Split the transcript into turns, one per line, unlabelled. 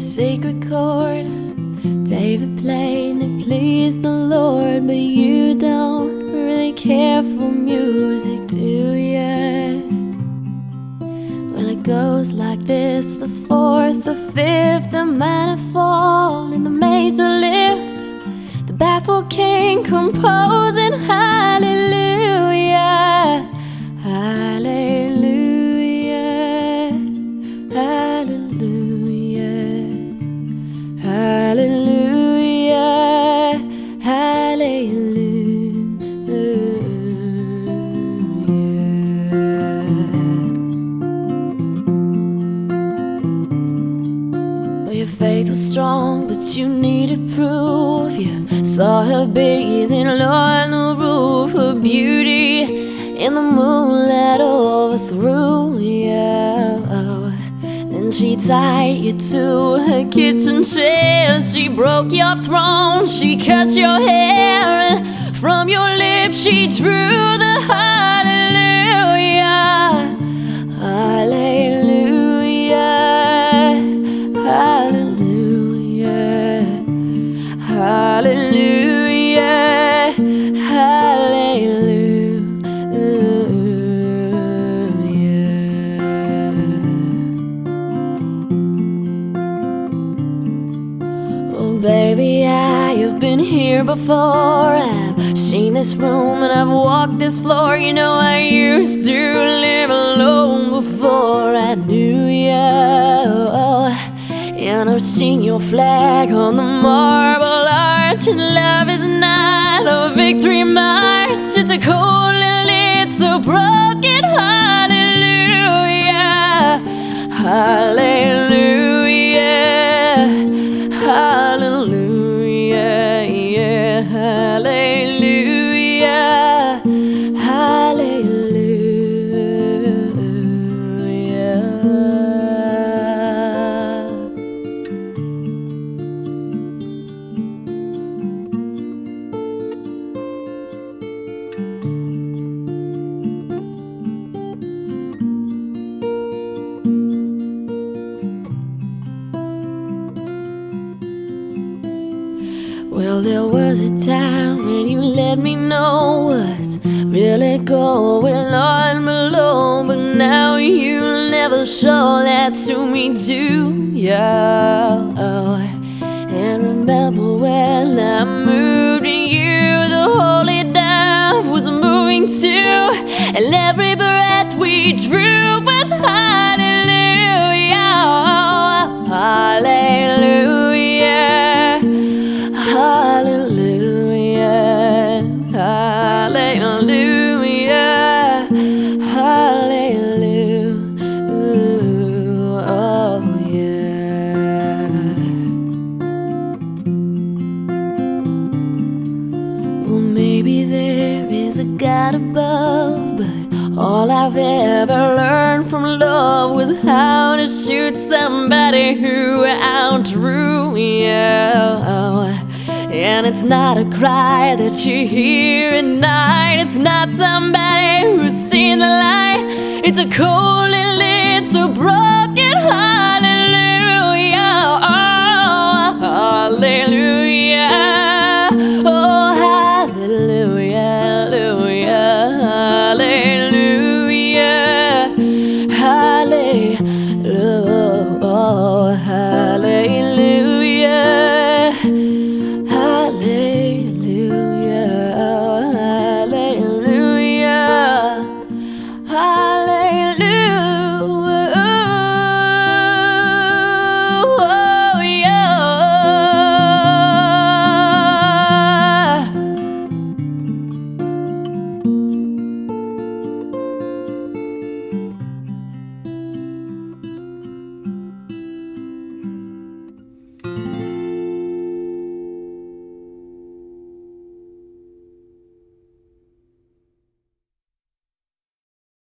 sacred chord. David played and it pleased the Lord, but you don't really care for music, do you? Well, it goes like this the fourth, the fifth, the minor fall, and the major lift. The baffled king composing hallelujah. Hallelujah, hallelujah. Your faith was strong, but you needed proof. You saw her bathing on the roof, her beauty in the moonlight overthrew she tied you to her kitchen chair. She broke your throne, she cut your hair, and from your lips she drew the hallelujah. Hallelujah. Hallelujah. Hallelujah. Been here before. I've seen this room and I've walked this floor. You know, I used to live alone before I knew you. And I've seen your flag on the marble arch. And love is not a victory march, it's a cold and little broken hallelujah. Hallelujah. Well, there was a time when you let me know what's really going on below, but now you never show that to me, do ya? Oh, and remember when I a God above, but all I've ever learned from love was how to shoot somebody who outdrew you. And it's not a cry that you hear at night. It's not somebody who's seen the light. It's a cold and little broken hallelujah.